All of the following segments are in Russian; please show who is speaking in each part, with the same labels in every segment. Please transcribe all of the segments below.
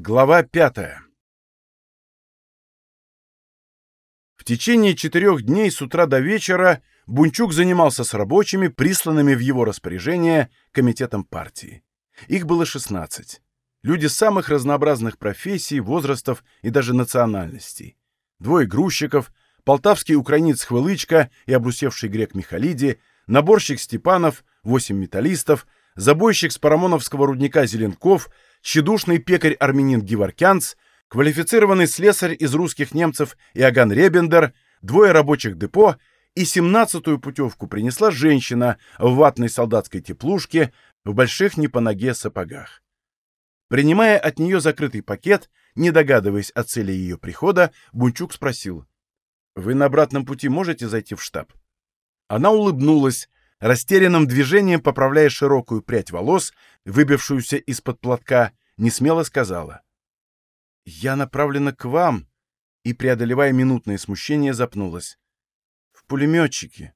Speaker 1: Глава пятая В течение четырех дней с утра до вечера Бунчук занимался с рабочими, присланными в его распоряжение комитетом партии. Их было 16. Люди самых разнообразных профессий, возрастов и даже национальностей. Двое грузчиков, полтавский украинец Хвылычка и обрусевший грек Михалиди, наборщик Степанов, восемь металлистов, забойщик с парамоновского рудника Зеленков — тщедушный пекарь-армянин Геворкянц, квалифицированный слесарь из русских немцев Иоганн Ребендер, двое рабочих депо и семнадцатую путевку принесла женщина в ватной солдатской теплушке в больших не по ноге сапогах. Принимая от нее закрытый пакет, не догадываясь о цели ее прихода, Бунчук спросил, «Вы на обратном пути можете зайти в штаб?» Она улыбнулась, растерянным движением поправляя широкую прядь волос, выбившуюся из-под платка, не смело сказала. «Я направлена к вам», и, преодолевая минутное смущение, запнулась. «В пулеметчике».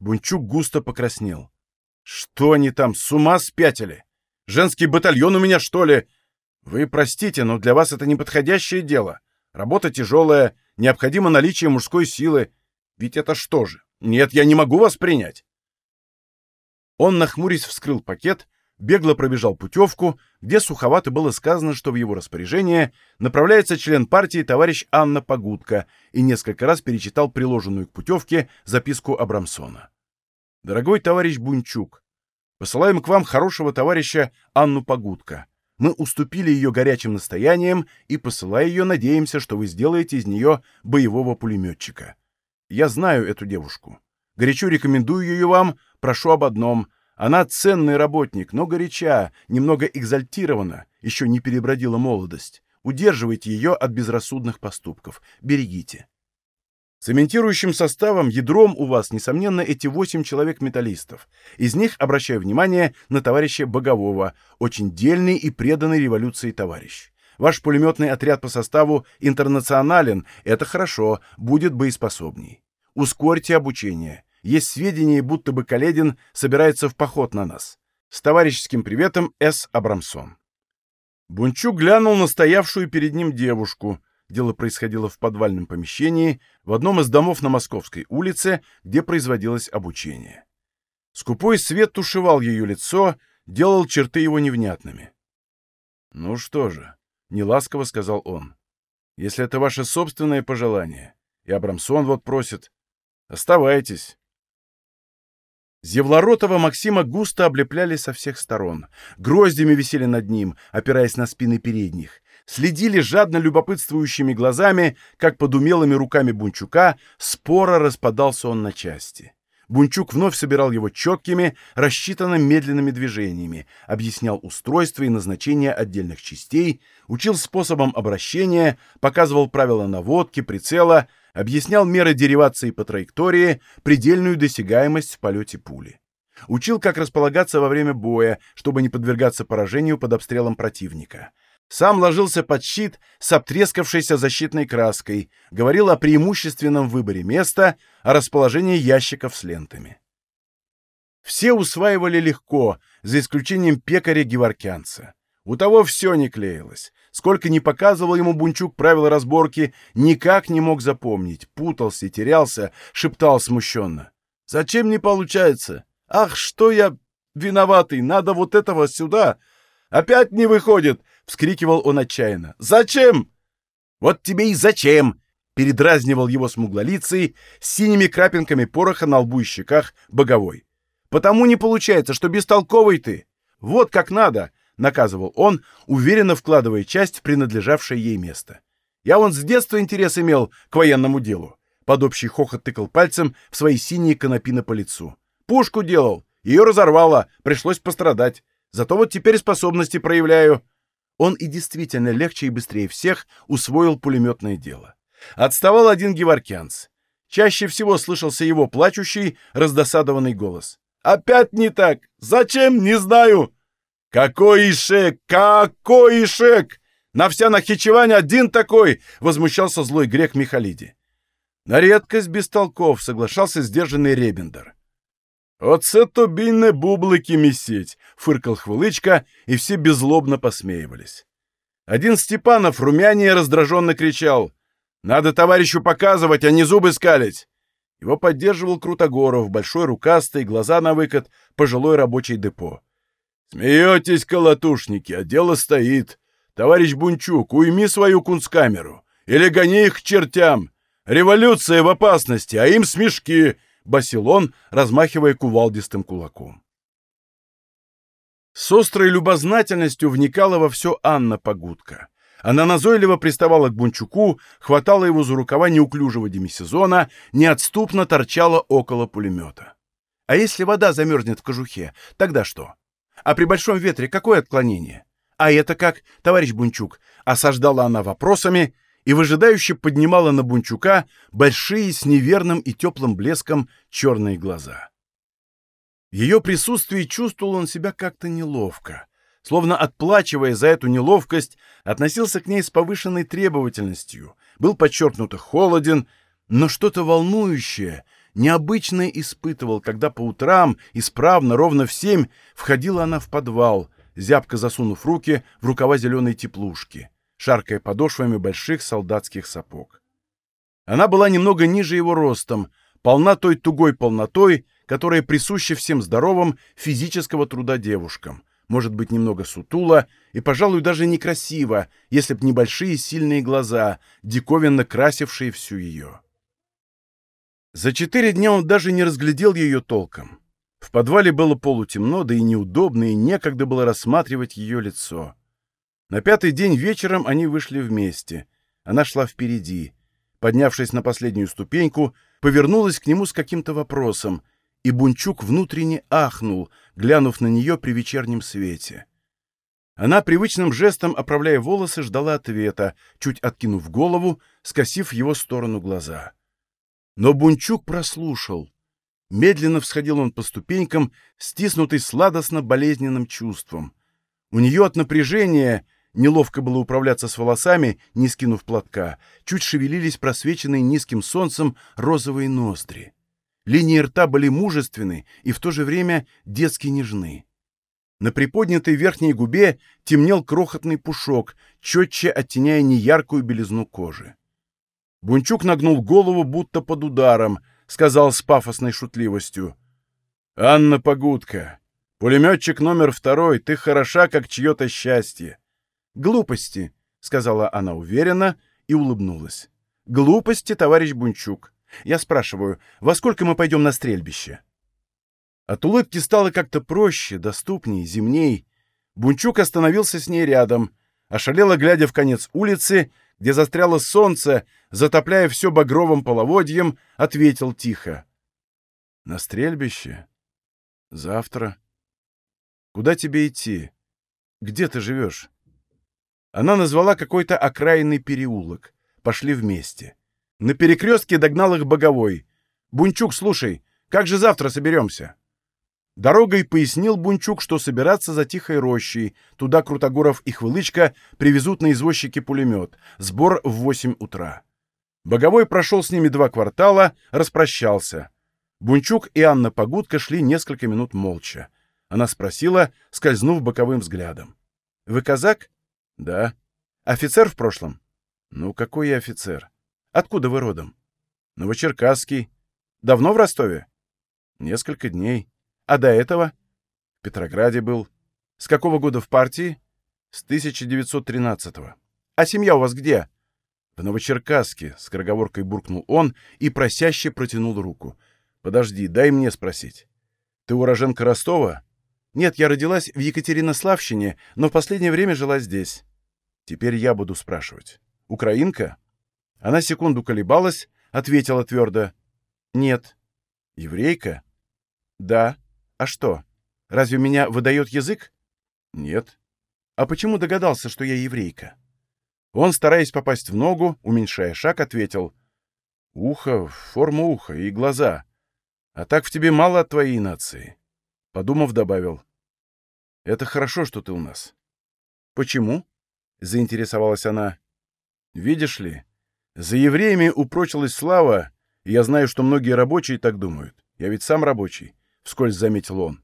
Speaker 1: Бунчук густо покраснел. «Что они там, с ума спятили? Женский батальон у меня, что ли? Вы простите, но для вас это неподходящее дело. Работа тяжелая, необходимо наличие мужской силы. Ведь это что же? Нет, я не могу вас принять. Он, нахмурясь, вскрыл пакет, бегло пробежал путевку, где суховато было сказано, что в его распоряжение направляется член партии товарищ Анна Погудка, и несколько раз перечитал приложенную к путевке записку Абрамсона. «Дорогой товарищ Бунчук, посылаем к вам хорошего товарища Анну Погудка. Мы уступили ее горячим настояниям и, посылая ее, надеемся, что вы сделаете из нее боевого пулеметчика. Я знаю эту девушку. Горячо рекомендую ее вам, прошу об одном. Она ценный работник, но горяча, немного экзальтирована, еще не перебродила молодость. Удерживайте ее от безрассудных поступков. Берегите. Цементирующим составом, ядром у вас, несомненно, эти восемь человек-металлистов. Из них обращаю внимание на товарища Богового, очень дельный и преданный революции товарищ. Ваш пулеметный отряд по составу интернационален, это хорошо, будет боеспособней. Ускорьте обучение. Есть сведения, будто бы Каледин собирается в поход на нас. С товарищеским приветом С. Абрамсон. Бунчук глянул на стоявшую перед ним девушку. Дело происходило в подвальном помещении, в одном из домов на Московской улице, где производилось обучение. Скупой свет тушевал ее лицо, делал черты его невнятными. «Ну что же», — неласково сказал он, — «если это ваше собственное пожелание, и Абрамсон вот просит, оставайтесь, Зевлоротова Максима густо облепляли со всех сторон. Гроздями висели над ним, опираясь на спины передних. Следили жадно любопытствующими глазами, как под умелыми руками Бунчука споро распадался он на части. Бунчук вновь собирал его четкими, рассчитанно медленными движениями, объяснял устройство и назначение отдельных частей, учил способом обращения, показывал правила наводки, прицела — объяснял меры деривации по траектории, предельную досягаемость в полете пули. Учил, как располагаться во время боя, чтобы не подвергаться поражению под обстрелом противника. Сам ложился под щит с обтрескавшейся защитной краской, говорил о преимущественном выборе места, о расположении ящиков с лентами. Все усваивали легко, за исключением пекаря-геворкянца. У того все не клеилось. Сколько ни показывал ему Бунчук правила разборки, никак не мог запомнить, путался, терялся, шептал смущенно. «Зачем не получается? Ах, что я виноватый, надо вот этого сюда! Опять не выходит!» — вскрикивал он отчаянно. «Зачем?» «Вот тебе и зачем!» — передразнивал его смуглолицей с синими крапинками пороха на лбу и щеках боговой. «Потому не получается, что бестолковый ты. Вот как надо. — наказывал он, уверенно вкладывая часть в принадлежавшее ей место. «Я вон с детства интерес имел к военному делу». Под общий хохот тыкал пальцем в свои синие конопины по лицу. «Пушку делал, ее разорвало, пришлось пострадать. Зато вот теперь способности проявляю». Он и действительно легче и быстрее всех усвоил пулеметное дело. Отставал один геворкянц. Чаще всего слышался его плачущий, раздосадованный голос. «Опять не так! Зачем? Не знаю! «Какой Ишек! Какой Ишек! На вся Нахичевань один такой!» — возмущался злой грек Михалиди. На редкость бестолков соглашался сдержанный Ребендер. «Оце тобі не бублики месить!» — фыркал Хвылычка, и все беззлобно посмеивались. Один Степанов румянее раздраженно кричал. «Надо товарищу показывать, а не зубы скалить!» Его поддерживал Крутогоров, большой рукастый, глаза на выкат, пожилой рабочий депо. «Смеетесь, колотушники, а дело стоит. Товарищ Бунчук, уйми свою кунсткамеру. Или гони их к чертям. Революция в опасности, а им смешки!» — басил он, размахивая кувалдистым кулаком. С острой любознательностью вникала во все Анна Погудка. Она назойливо приставала к Бунчуку, хватала его за рукава неуклюжего демисезона, неотступно торчала около пулемета. А если вода замерзнет в кожухе, тогда что? А при большом ветре какое отклонение? А это как, товарищ Бунчук? Осаждала она вопросами и выжидающе поднимала на Бунчука большие с неверным и теплым блеском черные глаза. В ее присутствии чувствовал он себя как-то неловко, словно отплачивая за эту неловкость, относился к ней с повышенной требовательностью, был подчеркнуто холоден, но что-то волнующее, необычное испытывал, когда по утрам, исправно, ровно в семь, входила она в подвал, зябко засунув руки в рукава зеленой теплушки, шаркая подошвами больших солдатских сапог. Она была немного ниже его ростом, полна той тугой полнотой, которая присуща всем здоровым физического труда девушкам, может быть немного сутула и, пожалуй, даже некрасиво, если б небольшие сильные глаза, диковинно красившие всю ее. За четыре дня он даже не разглядел ее толком. В подвале было полутемно, да и неудобно, и некогда было рассматривать ее лицо. На пятый день вечером они вышли вместе. Она шла впереди. Поднявшись на последнюю ступеньку, повернулась к нему с каким-то вопросом — и Бунчук внутренне ахнул, глянув на нее при вечернем свете. Она привычным жестом, оправляя волосы, ждала ответа, чуть откинув голову, скосив его сторону глаза. Но Бунчук прослушал. Медленно всходил он по ступенькам, стиснутый сладостно-болезненным чувством. У нее от напряжения, неловко было управляться с волосами, не скинув платка, чуть шевелились просвеченные низким солнцем розовые ноздри. Линии рта были мужественны и в то же время детски нежны. На приподнятой верхней губе темнел крохотный пушок, четче оттеняя неяркую белизну кожи. Бунчук нагнул голову, будто под ударом, сказал с пафосной шутливостью. «Анна Погудка, пулеметчик номер второй, ты хороша, как чье-то счастье». «Глупости», — сказала она уверенно и улыбнулась. «Глупости, товарищ Бунчук. Я спрашиваю, во сколько мы пойдем на стрельбище? От улыбки стало как-то проще, доступней, земней. Бунчук остановился с ней рядом, ошалело глядя в конец улицы, где застряло солнце, затопляя все багровым половодьем, ответил тихо. «На стрельбище? Завтра. Куда тебе идти? Где ты живешь?» Она назвала какой-то окраинный переулок. Пошли вместе. На перекрестке догнал их Боговой. «Бунчук, слушай, как же завтра соберемся?» Дорогой пояснил Бунчук, что собираться за Тихой рощей. Туда Крутогоров и Хвылычка привезут на извозчике пулемет. Сбор в восемь утра. Боговой прошел с ними два квартала, распрощался. Бунчук и Анна Погудка шли несколько минут молча. Она спросила, скользнув боковым взглядом. «Вы казак?» «Да». «Офицер в прошлом?» «Ну, какой я офицер?» Откуда вы родом? Новочеркасский. Давно в Ростове? Несколько дней. А до этого? В Петрограде был. С какого года в партии? С 1913-го. А семья у вас где? В Новочеркасске, скороговоркой буркнул он и просяще протянул руку. Подожди, дай мне спросить. Ты уроженка Ростова? Нет, я родилась в Екатеринославщине, но в последнее время жила здесь. Теперь я буду спрашивать. Украинка? Она секунду колебалась, ответила твердо. «Нет». «Еврейка?» «Да. А что? Разве меня выдает язык?» «Нет». «А почему догадался, что я еврейка?» Он, стараясь попасть в ногу, уменьшая шаг, ответил. «Ухо, форма уха и глаза. А так в тебе мало от твоей нации». Подумав, добавил. «Это хорошо, что ты у нас». «Почему?» — заинтересовалась она. «Видишь ли, за евреями упрочилась слава, и я знаю, что многие рабочие так думают. Я ведь сам рабочий, — вскользь заметил он.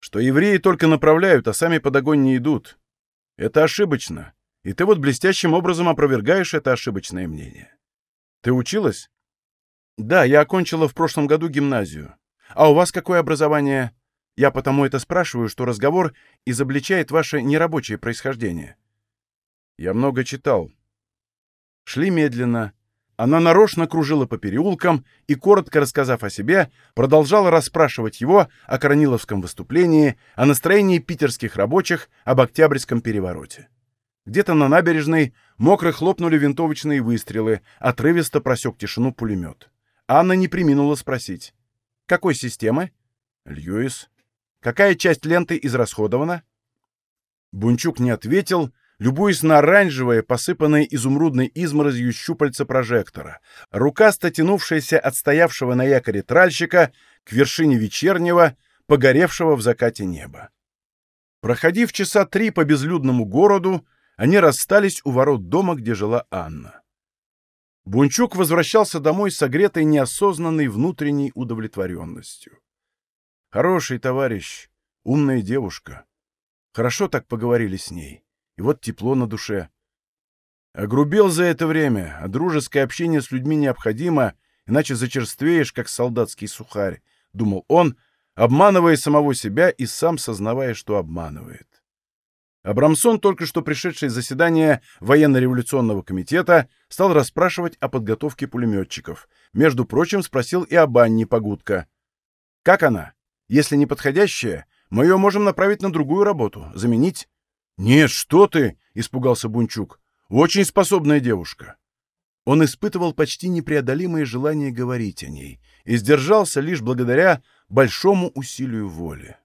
Speaker 1: Что евреи только направляют, а сами под огонь не идут. Это ошибочно. И ты вот блестящим образом опровергаешь это ошибочное мнение. Ты училась? Да, я окончила в прошлом году гимназию. А у вас какое образование? Я потому это спрашиваю, что разговор изобличает ваше нерабочее происхождение. Я много читал. Шли медленно. Она нарочно кружила по переулкам и, коротко рассказав о себе, продолжала расспрашивать его о Корниловском выступлении, о настроении питерских рабочих, об Октябрьском перевороте. Где-то на набережной мокро хлопнули винтовочные выстрелы, отрывисто просек тишину пулемет. Анна не приминула спросить. «Какой системы?» «Льюис». «Какая часть ленты израсходована?» Бунчук не ответил, любуясь на оранжевое, посыпанное изумрудной изморозью щупальца прожектора, рука, статянувшаяся от стоявшего на якоре тральщика к вершине вечернего, погоревшего в закате неба. Проходив часа три по безлюдному городу, они расстались у ворот дома, где жила Анна. Бунчук возвращался домой согретой неосознанной внутренней удовлетворенностью. Хороший товарищ, умная девушка. Хорошо так поговорили с ней. И вот тепло на душе. Огрубел за это время, а дружеское общение с людьми необходимо, иначе зачерствеешь, как солдатский сухарь, — думал он, обманывая самого себя и сам сознавая, что обманывает. Абрамсон, только что пришедший из заседания военно-революционного комитета, стал расспрашивать о подготовке пулеметчиков. Между прочим, спросил и об Анне Погудко. «Как она? Если не подходящая, мы ее можем направить на другую работу, заменить». «Нет, что ты!» — испугался Бунчук. «Очень способная девушка». Он испытывал почти непреодолимое желание говорить о ней и сдержался лишь благодаря большому усилию воли.